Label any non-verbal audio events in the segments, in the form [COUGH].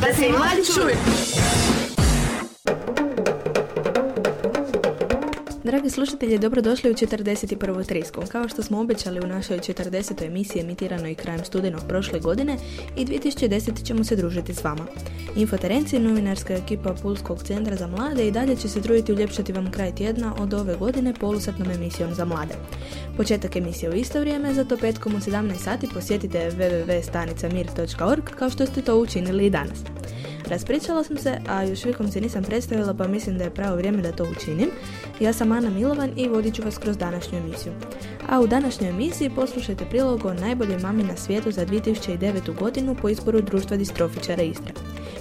Da se i mladi čuju. Dragi slušatelji, dobrodošli u 41. trisku. Kao što smo obećali u našoj 40. emisiji emitiranoj krajem studenog prošle godine i 2010. ćemo se družiti s vama. Infoterenci, novinarska ekipa Pulskog centra za mlade i dalje će se truditi uljepšati vam kraj tjedna od ove godine polusatnom emisijom za mlade. Početak emisije u isto vrijeme, zato petkom u 17 sati posjetite www.stanicamir.org kao što ste to učinili i danas. Raspričala sam se, a još uvijek se nisam predstavila pa mislim da je pravo vrijeme da to učinim. Ja sam Ana Milovan i vodit ću vas kroz današnju emisiju. A u današnjoj emisiji poslušajte prilog o najboljoj mami na svijetu za 2009. godinu po izboru društva distrofičara Istre.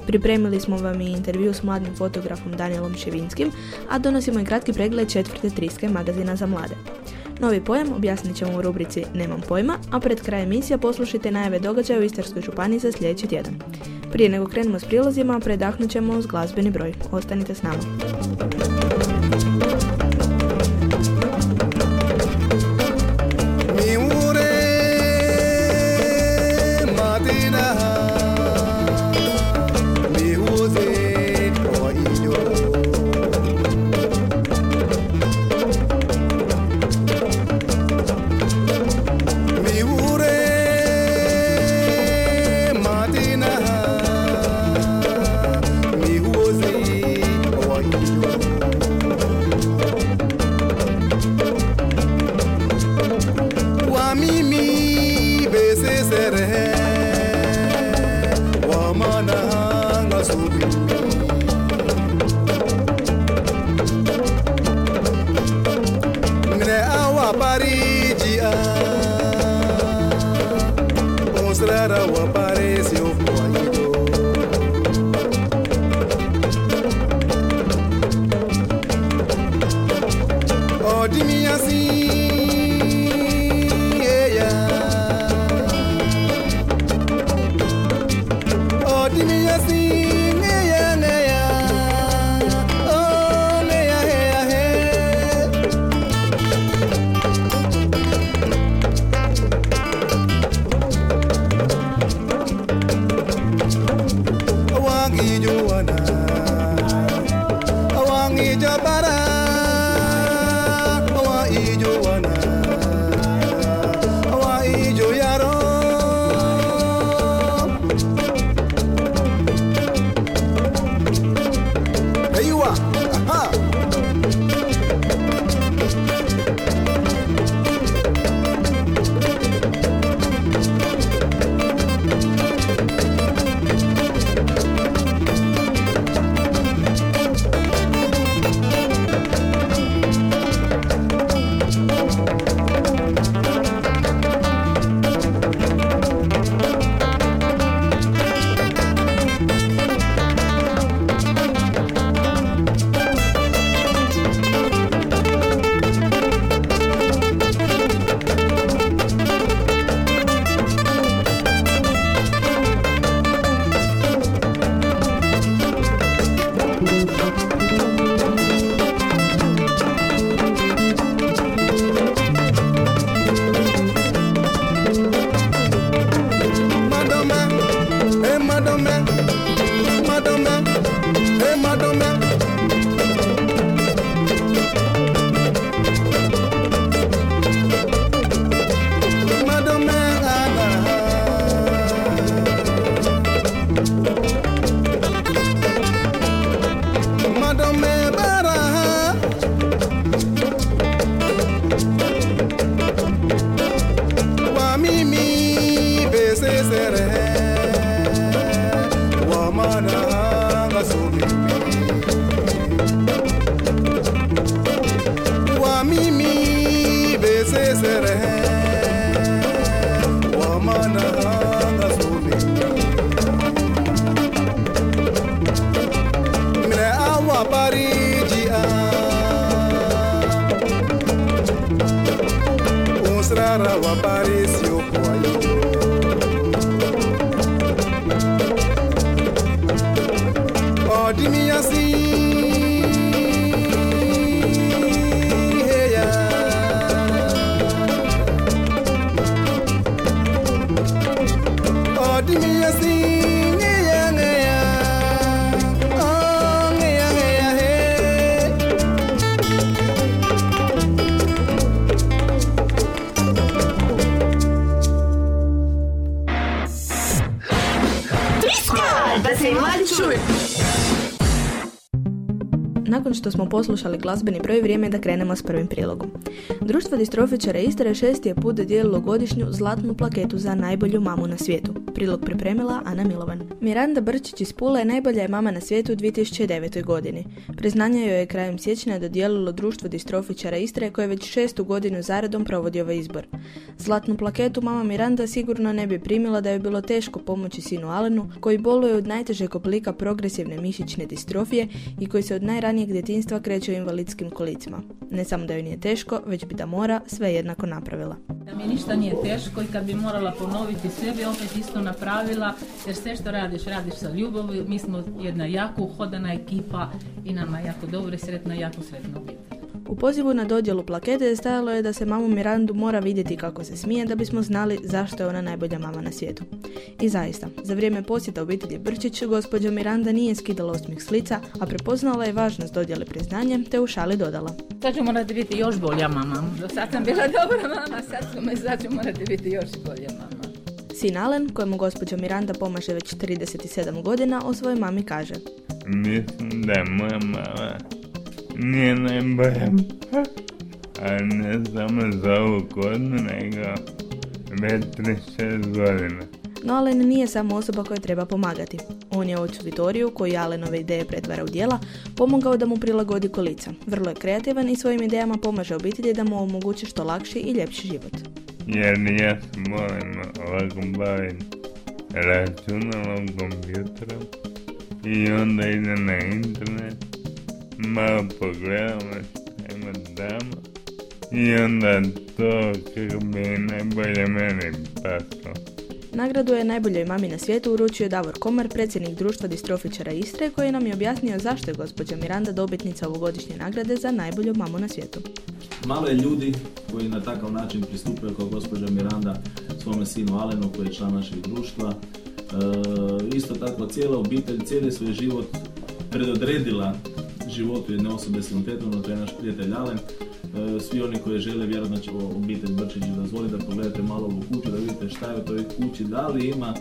Pripremili smo vam i intervju s mladim fotografom Danielom Ševinskim, a donosimo i kratki pregled četvrte triske magazina za mlade. Novi pojam objasnit ćemo u rubrici Nemam pojma, a pred kraj emisija poslušajte najave događaja u Istarskoj županiji za sljedeći tjedan. Prije nego krenemo s prilozima, predahnut ćemo uz glazbeni broj. Ostanite s nama. Unsrara o apareceu Nakon što smo poslušali glazbeni broj, vrijeme je da krenemo s prvim prilogom. Društvo distrofičara Istre šesti je put dodijelilo godišnju zlatnu plaketu za najbolju mamu na svijetu. Prilog pripremila Ana Milovan. Miranda Brčić iz Pule najbolja je mama na svijetu u 2009. godini. Priznanje joj je krajem siječnja dodijelilo društvo distrofičara Istre koje već šestu godinu zaredom provodi ovaj izbor. Zlatnu plaketu mama Miranda sigurno ne bi primila da je bilo teško pomoći sinu Alenu koji boluje od najtežeg oblika progresivne mišićne distrofije i koji se od najranijeg djetinstva kreće u invalidskim kolicima. Ne samo da joj nije teško, već bi da mora sve jednako napravila. Da mi ništa nije teško i kad bi morala ponoviti sve bi opet isto napravila jer sve što radiš, radiš sa ljubavi. Mi smo jedna jako uhodana ekipa i nama jako dobro i sretna, jako sretna obitelj. U pozivu na dodjelu plakete stajalo je da se mamu Mirandu mora vidjeti kako se smije da bismo znali zašto je ona najbolja mama na svijetu. I zaista, za vrijeme posjeta obitelji Brčić, gospođa Miranda nije skidala osmih slica, a prepoznala je važnost dodjele priznanje, te u šali dodala. Sad ću morati biti još bolja mama. Do sad sam bila dobra mama, sad ću, sad ću morati biti još bolja mama. Sin Alen, kojemu gospođa Miranda pomaže već 37 godina, o svojoj mami kaže. Mislim da je moja mama nije najbolja, a ne samo za ovu godinu, nego već 36 godina. No Alen nije samo osoba koja treba pomagati. On je ocu Vitoriju, koji Alenove ideje pretvara u dijela, pomogao da mu prilagodi kolica. Vrlo je kreativan i svojim idejama pomaže obitelji da mu omogući što lakši i ljepši život. Jer ja se molim ovako bavim računalom, kompjuterom i onda idem na internet, malo pogledamo šta ima tamo i onda to kako bi najbolje meni pasalo. Nagradu je najboljoj mami na svijetu uručio Davor Komar, predsjednik društva distrofičara Istre, koji nam je objasnio zašto je gospođa Miranda dobitnica ovogodišnje nagrade za najbolju mamu na svijetu. Malo je ljudi koji na takav način pristupaju kao gospođa Miranda svome sinu Alenu koji je član našeg društva. E, isto tako cijela obitelj, cijeli svoj život predodredila životu jedne osobe s invaliditetom, to je naš prijatelj Alen. E, svi oni koji žele, vjerojatno će obitelj Brčić dozvoliti da pogledate malo u kuću, da vidite šta je u toj kući, da li ima,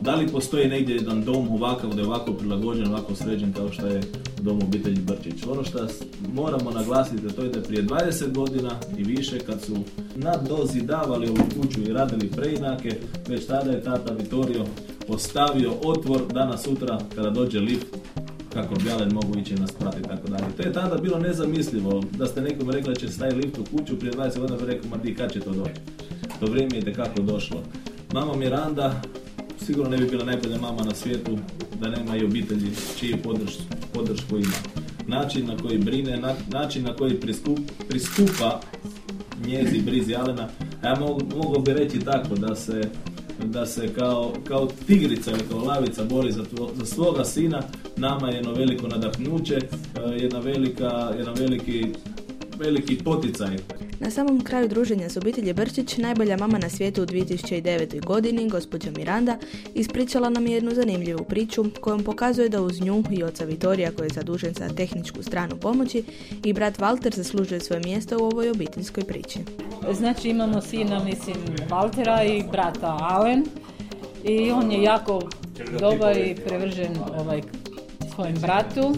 da li postoji negdje jedan dom ovakav, da je ovako prilagođen, ovako sređen kao što je dom obitelji Brčić. Ono što moramo naglasiti to je da prije 20 godina i više kad su na dozi davali ovu kuću i radili preinake, već tada je tata Vitorio ostavio otvor danas sutra kada dođe lift kako bi Alen mogu ići na sprat i tako dalje. To je tada bilo nezamislivo da ste nekom rekli da će staviti lift u kuću, prije 20 godina bi rekao, ma di kad će to doći. To vrijeme je kako došlo. Mama Miranda sigurno ne bi bila najbolja mama na svijetu da nema i obitelji čiji podrš, podršku ima. Način na koji brine, način na koji pristupa njezi brizi Alena, a ja mogu, mogu bi reći tako da se da se kao, kao tigrica ili kao lavica bori za, za svoga sina, nama je jedno veliko nadahnuće, e, jedna velika, jedan veliki veliki poticaj. Na samom kraju druženja s obitelji Brčić, najbolja mama na svijetu u 2009. godini, gospođa Miranda, ispričala nam jednu zanimljivu priču kojom pokazuje da uz nju i oca Vitorija koji je zadužen za tehničku stranu pomoći i brat Walter zaslužuje svoje mjesto u ovoj obiteljskoj priči. Znači imamo sina, mislim, Waltera i brata Alen i on je jako dobar i prevržen ovaj, svojem bratu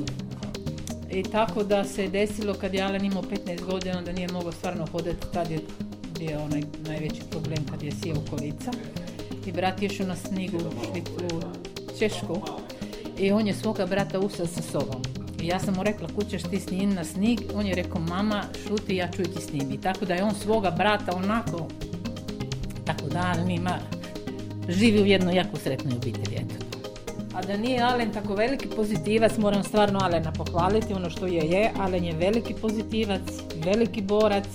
i tako da se desilo kad je Alen imao 15 godina da nije mogao stvarno hodati, tad je bio onaj najveći problem kad je sjeo kolica. I brat je išao na snigu u Češku i on je svoga brata usao sa sobom. I ja sam mu rekla, kućeš ti s njim na snig? On je rekao, mama, šuti, ja ću ti s. I tako da je on svoga brata onako, tako da, ima, živi u jednoj jako sretnoj obitelji. Eto. A da nije Alen tako veliki pozitivac, moram stvarno Alena pohvaliti, ono što je je, Alen je veliki pozitivac, veliki borac,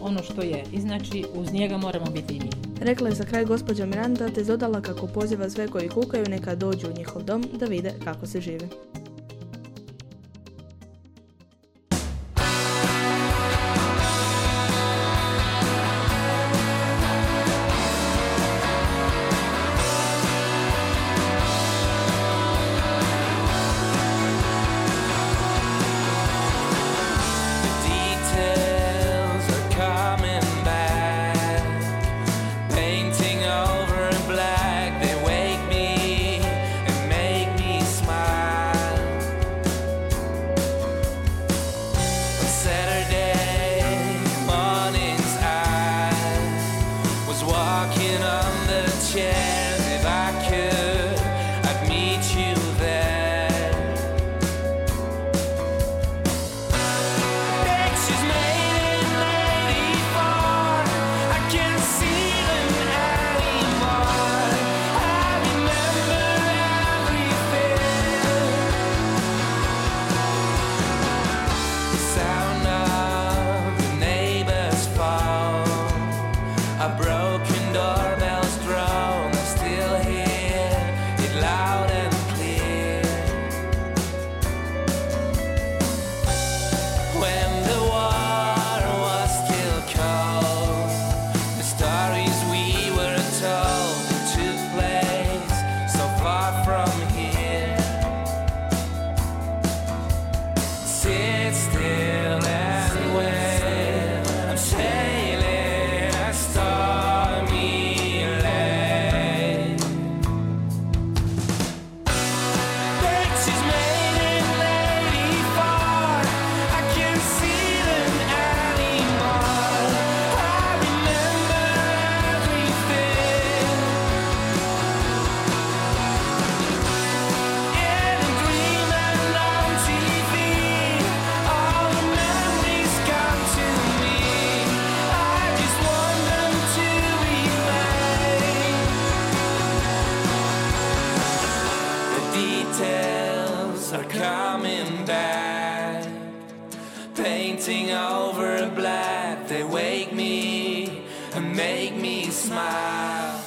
ono što je. I znači uz njega moramo biti i mi. Rekla je za kraj gospođa Miranda te dodala kako poziva sve koji kukaju neka dođu u njihov dom da vide kako se žive. Painting over a black, they wake me and make me smile.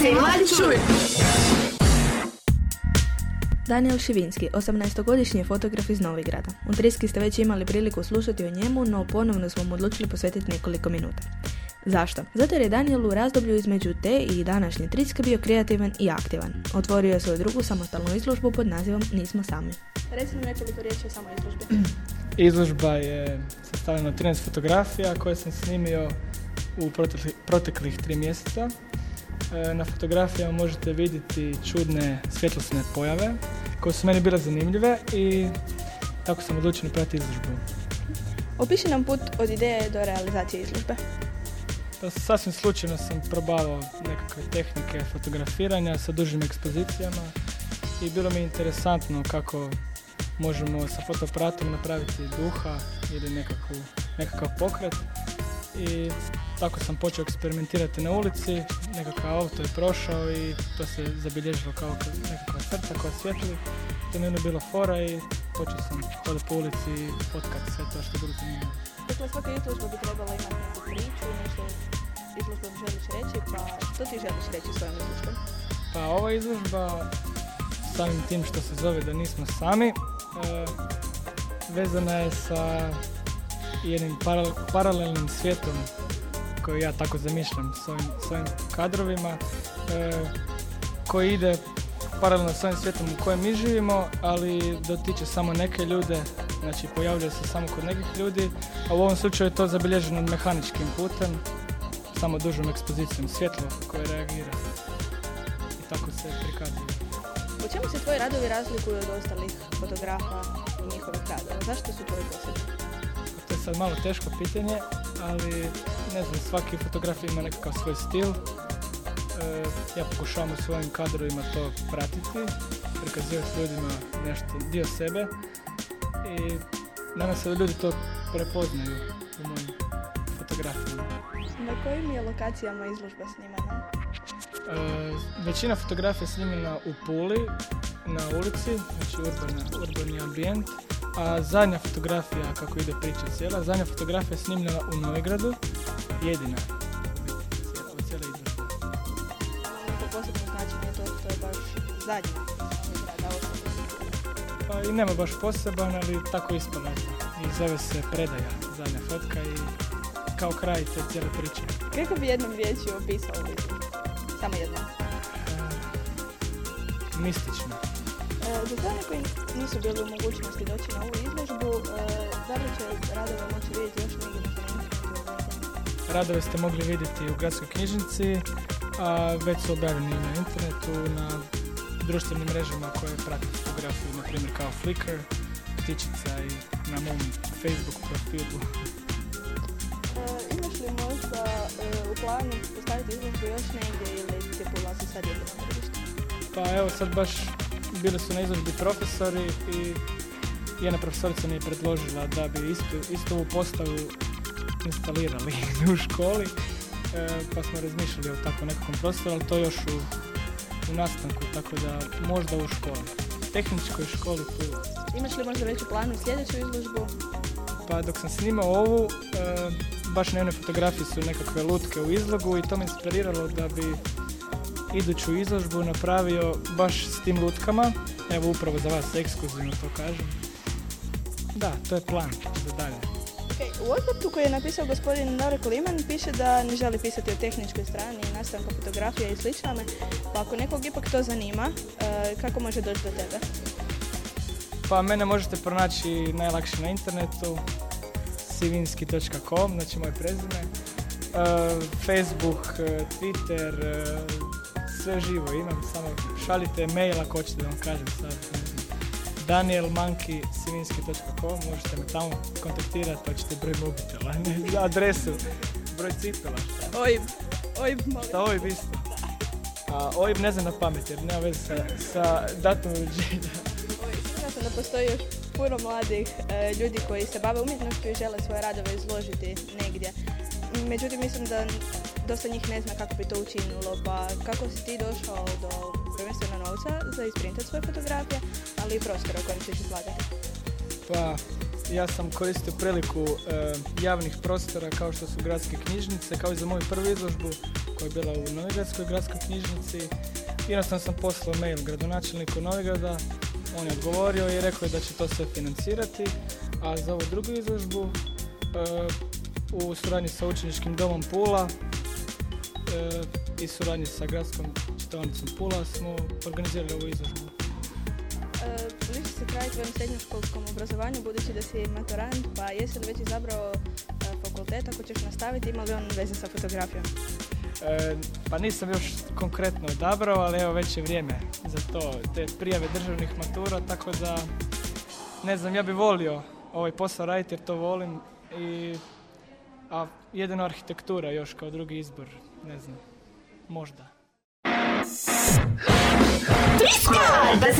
Se i mladi čuju. Daniel Šivinski, 18-godišnji fotograf iz Novigrada. U Triski ste već imali priliku slušati o njemu, no ponovno smo mu odlučili posvetiti nekoliko minuta. Zašto? Zato jer je Daniel u razdoblju između te i današnje Triske bio kreativan i aktivan. Otvorio je svoju drugu samostalnu izložbu pod nazivom Nismo sami. Recimo nekoliko riječi o samoj izložbi. [CLEARS THROAT] Izložba je sastavljena od 13 fotografija koje sam snimio u protekli- proteklih tri mjeseca. E, Na fotografijama možete vidjeti čudne svjetlosne pojave koje su meni bile zanimljive i tako sam odlučio napraviti izložbu. Opiši nam put od ideje do realizacije izložbe. Pa sasvim slučajno sam probavao nekakve tehnike fotografiranja sa dužim ekspozicijama i bilo mi je interesantno kako možemo sa fotoaparatom napraviti duha ili nekakvu, nekakav pokret i tako sam počeo eksperimentirati na ulici, nekakav auto je prošao i to se zabilježilo kao nekakva crta koja svijetli. To mi je bilo fora i počeo sam hodati po ulici i fotkati sve to što je bilo zanimljivo. Dakle, svaka izložba bi trebala imati neku priču, nešto izložbom želiš reći, pa što ti želiš reći svojom izložbom? Pa ova izložba, samim tim što se zove da nismo sami, e, vezana je sa jednim paral- paralelnim svijetom koji ja tako zamišljam s ovim, s ovim kadrovima, e, koji ide paralelno s ovim svijetom u kojem mi živimo, ali dotiče samo neke ljude, znači pojavljuje se samo kod nekih ljudi, a u ovom slučaju je to zabilježeno mehaničkim putem, samo dužom ekspozicijom svjetlo koje reagira i tako se prikazuje. Po čemu se tvoji radovi razlikuju od ostalih fotografa i njihovih radova? Zašto su tvoji posebni? Sad malo teško pitanje, ali ne znam, svaki fotograf ima nekakav svoj stil. E, ja pokušavam u svojim kadrovima to pratiti, prikazivati ljudima nešto, dio sebe i nadam se da ljudi to prepoznaju u mojim fotografijama. Na kojim je lokacijama izložba snimana? E, većina fotografija je snimljena u Puli, na ulici, znači urbana, urbani ambijent, a zadnja fotografija, kako ide priča cijela, zadnja fotografija je snimljena u Novigradu, jedina cijela, cijele izložbe. Neko posebno značenje to što je baš zadnja. Pa i nema baš poseban, ali tako ispala eto. I zove se Predaja, zadnja fotka i kao kraj te cijele priče. Kako bi jednom riječju opisao? Samo jednom. E, mistično. E, za sve one koji nisu bili u mogućnosti doći na ovu izložbu, e, da li će radove moći vidjeti još negdje na? Radove ste mogli vidjeti u gradskoj knjižnici, a već su objavljeni na internetu, na društvenim mrežama koje prate fotografiju, na primjer kao Flickr, Ptičica i na mom Facebook profilu. E, imaš li možda e, u planu postaviti izložbu još negdje ili ti polazi sad jedno na tržište? Pa evo sad baš bili su na izložbi profesori i jedna profesorica mi je predložila da bi istu, istu ovu postavu instalirali [LAUGHS] u školi, e, pa smo razmišljali o tako nekakvom prostoru, ali to još u, u nastanku, tako da možda u školi. Tehničkoj školi Pula. Imaš li možda već u planu sljedeću izložbu? Pa dok sam snimao ovu, e, baš na jednoj fotografiji su nekakve lutke u izlogu i to me inspiriralo da bi iduću izložbu napravio baš s tim lutkama. Evo upravo za vas ekskluzivno to kažem. Da, to je plan za dalje. Okay. U odgovoru koji je napisao gospodin Liman piše da ne želi pisati o tehničkoj strani nastanka fotografija i sličnome, pa ako nekog ipak to zanima, e, kako može doći do tebe? Pa mene možete pronaći najlakše na internetu sivinski.com, znači moje prezime. E, Facebook, e, Twitter, sve živo imam, samo šalite mail ako hoćete da vam kažem sad. danielmanki.sivinski.com, možete me tamo kontaktirati, hoćete broj mobitela, ne, [LAUGHS] adresu, broj cipela, Oj, oj, molim. šta OIB isto. A OIB ne znam na pamet jer nema veze sa, sa datumom rođenja. Oj, Sigurna sam da postoji još puno mladih e, ljudi koji se bave umjetnošću i žele svoje radove izložiti negdje. Međutim, mislim da dosta njih ne zna kako bi to učinilo, pa kako si ti došao do prvenstveno novca za isprintat svoje fotografije, ali i prostora u kojem ćeš izlagati? Pa, ja sam koristio priliku e, javnih prostora kao što su gradske knjižnice, kao i za moju prvu izložbu koja je bila u Novigradskoj gradskoj knjižnici. Jednostavno sam poslao mail gradonačelniku Novigrada, on je odgovorio i rekao je da će to sve financirati, a za ovu drugu izložbu e, u suradnji sa učeničkim domom Pula i suradnji sa gradskom čitaonicom Pula smo organizirali ovu izložbu. E, bliži se kraj tvojem srednjoškolskom obrazovanju, budući da si maturant, pa jesi li već izabrao e, fakultet ako ćeš nastaviti, ima li on veze sa fotografijom? E, pa nisam još konkretno odabrao, ali evo već je vrijeme za to, te prijave državnih matura, tako da ne znam, ja bi volio ovaj posao raditi jer to volim i a jedino arhitektura još kao drugi izbor, ne znam, možda. Triska! Da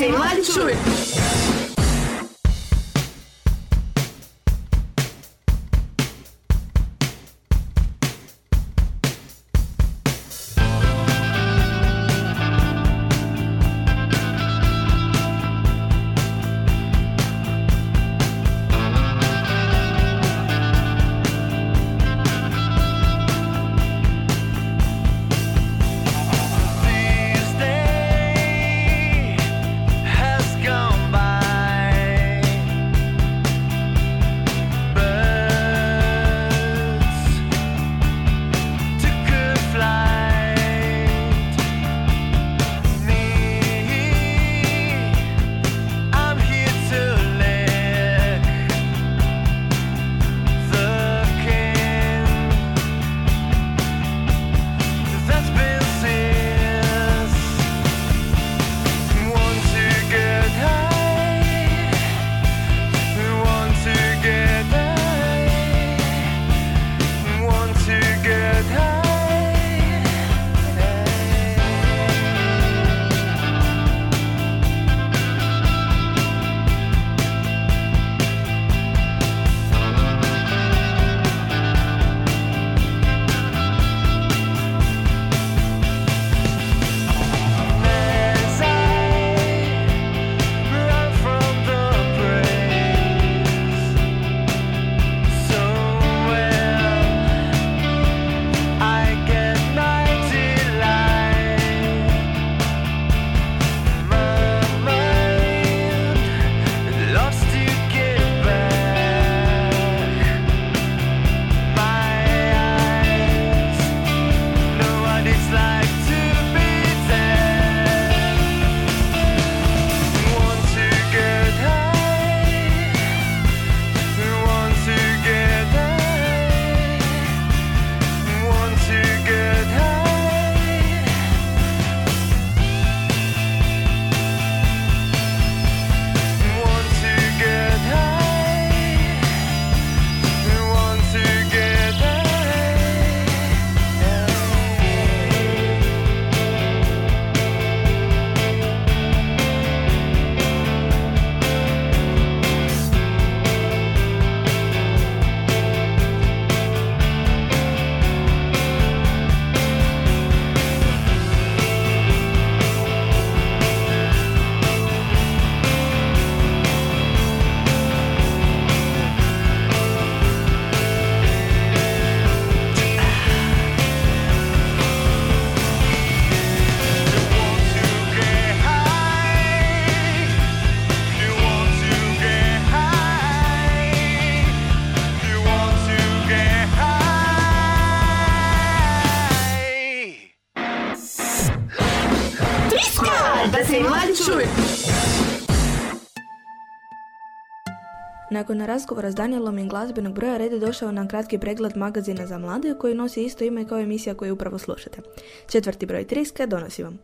Nakon razgovora s Danielom i glazbenog broja red je došao na kratki pregled magazina za mlade koji nosi isto ime kao emisija koju upravo slušate. Četvrti broj Triske donosi vam.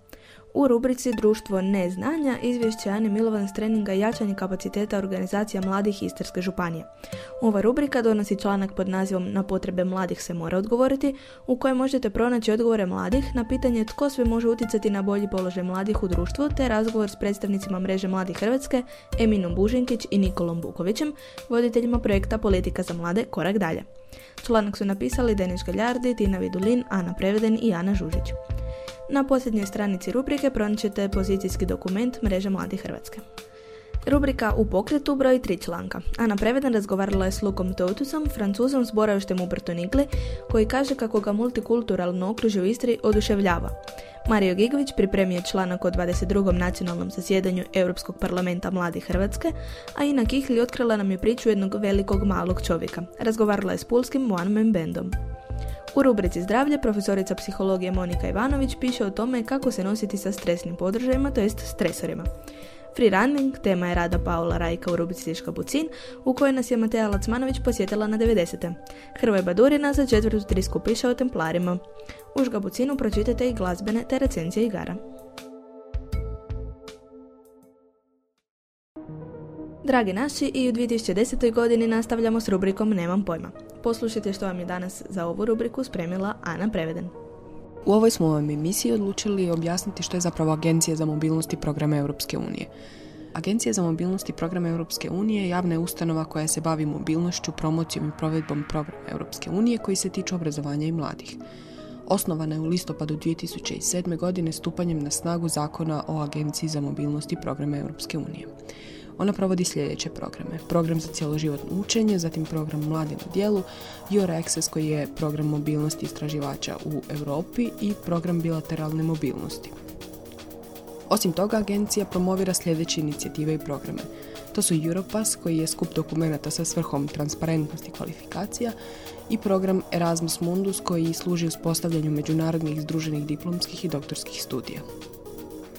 U rubrici Društvo neznanja izvješće Ane Milovan s treninga jačanje kapaciteta organizacija mladih Istarske županije. Ova rubrika donosi članak pod nazivom Na potrebe mladih se mora odgovoriti, u kojem možete pronaći odgovore mladih na pitanje tko sve može utjecati na bolji položaj mladih u društvu, te razgovor s predstavnicima mreže Mladih Hrvatske, Eminom Bužinkić i Nikolom Bukovićem, voditeljima projekta Politika za mlade Korak dalje. Članak su napisali Denis Galjardi, Tina Vidulin, Ana Preveden i Ana Žužić. Na posljednjoj stranici rubrike pronaćete pozicijski dokument Mreže Mladih Hrvatske. Rubrika U pokretu broji tri članka. Ana Preveden razgovarala je s Lukom Toutusom, francuzom s boravištem u Brtonigli, koji kaže kako ga multikulturalno okružje u Istri oduševljava. Mario Gigović pripremio članak o 22. nacionalnom zasjedanju Europskog parlamenta Mladih Hrvatske, a Ina Kihli otkrila nam je priču jednog velikog malog čovjeka. Razgovarala je s pulskim one man. U rubrici Zdravlje profesorica psihologije Monika Ivanović piše o tome kako se nositi sa stresnim podržajima, to jest stresorima. Free running, tema je rada Paula Rajka u rubrici Tiška Bucin, u kojoj nas je Mateja Lacmanović posjetila na 90. Hrvoje Badurina za četvrtu trisku piše o templarima. U Žgabucinu pročitajte i glazbene te recenzije igara. Dragi naši, i u 2010. godini nastavljamo s rubrikom Nemam pojma. Poslušajte što vam je danas za ovu rubriku spremila Ana Preveden. U ovoj smo vam emisiji odlučili objasniti što je zapravo Agencija za mobilnost i programe Europske unije. Agencija za mobilnost i programe Europske unije javna je ustanova koja se bavi mobilnošću, promocijom i provedbom programa Europske unije koji se tiču obrazovanja i mladih. Osnovana je u listopadu 2007. godine stupanjem na snagu zakona o Agenciji za mobilnost i programe Europske unije. Ona provodi sljedeće programe. Program za cjeloživotno učenje, zatim program Mladi na dijelu, Your Access koji je program mobilnosti istraživača u Europi i program bilateralne mobilnosti. Osim toga, agencija promovira sljedeće inicijative i programe. To su Europass, koji je skup dokumenata sa svrhom transparentnosti kvalifikacija, i program Erasmus Mundus, koji služi uspostavljanju međunarodnih združenih diplomskih i doktorskih studija.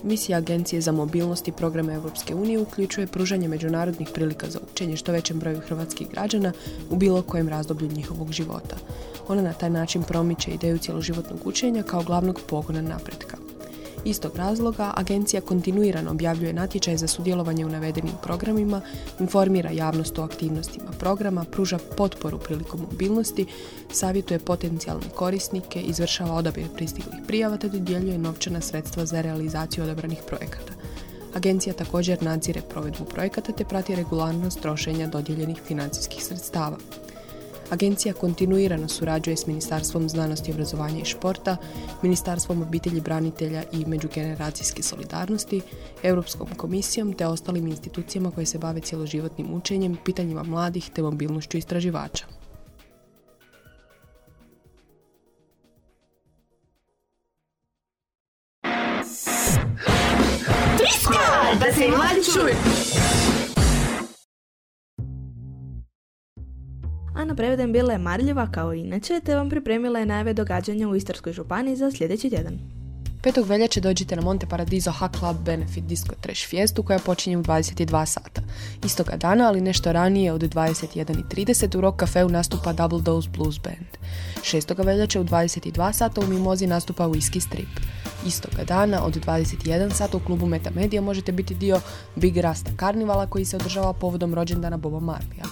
Misija Agencije za mobilnost i programe Europske unije uključuje pružanje međunarodnih prilika za učenje što većem broju hrvatskih građana u bilo kojem razdoblju njihovog života. Ona na taj način promiče ideju cjeloživotnog učenja kao glavnog pogona napretka. Istog razloga, agencija kontinuirano objavljuje natječaj za sudjelovanje u navedenim programima, informira javnost o aktivnostima programa, pruža potporu prilikom mobilnosti, savjetuje potencijalne korisnike, izvršava odabir pristiglih prijava te dodjeljuje novčana sredstva za realizaciju odabranih projekata. Agencija također nadzire provedbu projekata te prati regularnost trošenja dodijeljenih financijskih sredstava. Agencija kontinuirano surađuje s Ministarstvom znanosti, obrazovanja i športa, Ministarstvom obitelji, branitelja i međugeneracijske solidarnosti, Europskom komisijom te ostalim institucijama koje se bave cjeloživotnim učenjem, pitanjima mladih te mobilnošću istraživača. Preveden bila je marljiva kao i inače, te vam pripremila je najave događanja u Istarskoj županiji za sljedeći tjedan. 5. veljače dođite na Monte Paradiso Hack Club Benefit Disco Trash Fiestu koja počinje u 22 sata. Istoga dana, ali nešto ranije od 21.30 u Rock Cafeu nastupa Double Dose Blues Band. 6. veljače u 22 sata u Mimozi nastupa Whisky Strip. Istoga dana od 21 sata u klubu Meta Media možete biti dio Big Rasta karnivala koji se održava povodom rođendana Boba Marlija.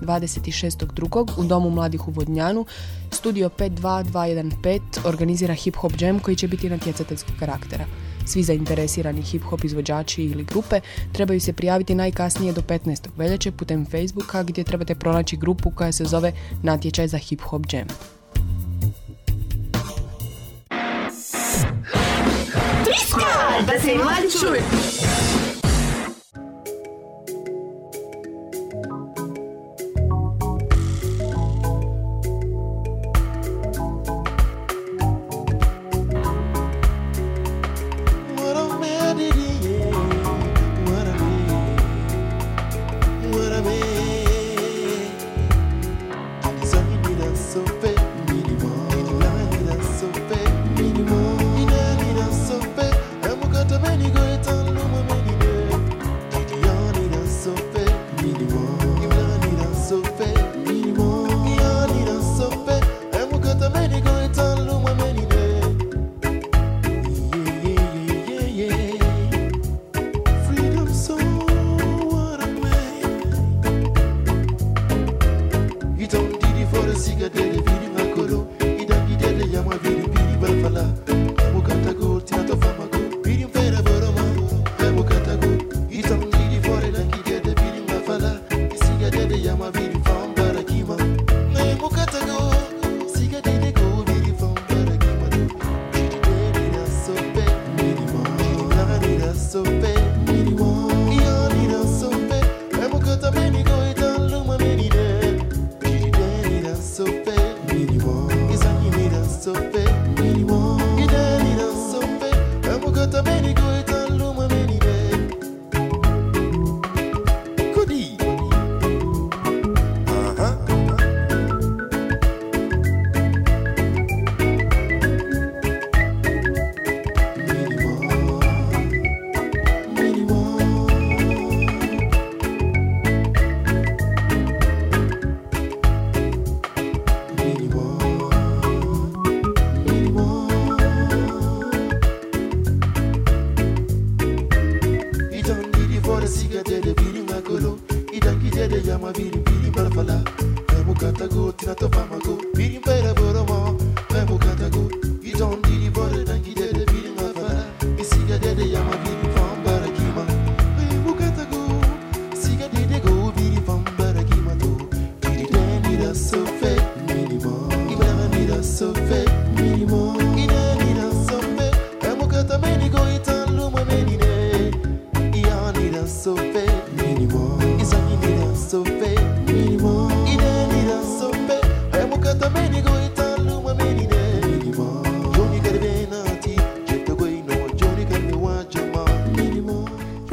26.2. u Domu mladih u Vodnjanu Studio 52215 organizira Hip Hop Jam koji će biti natjecateljskog karaktera. Svi zainteresirani hip hop izvođači ili grupe trebaju se prijaviti najkasnije do 15. veljače putem Facebooka gdje trebate pronaći grupu koja se zove Natječaj za Hip Hop Jam. Triska! Da se mladi čuju.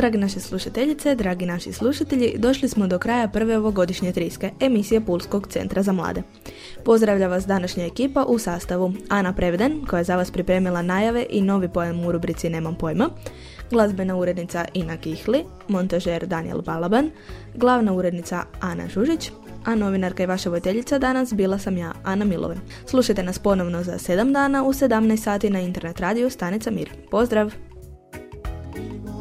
Dragi naše slušateljice, dragi naši slušatelji, došli smo do kraja prve ovogodišnje triske, emisije Pulskog centra za mlade. Pozdravlja vas današnja ekipa u sastavu Ana Preveden, koja je za vas pripremila najave i novi pojam u rubrici Nemam pojma, glazbena urednica Ina Kihli, montažer Daniel Balaban, glavna urednica Ana Žužić, a novinarka i vaša voditeljica danas bila sam ja, Ana Milove. Slušajte nas ponovno za 7 dana u 17 sati na internet radiju Stanica Mir. Pozdrav!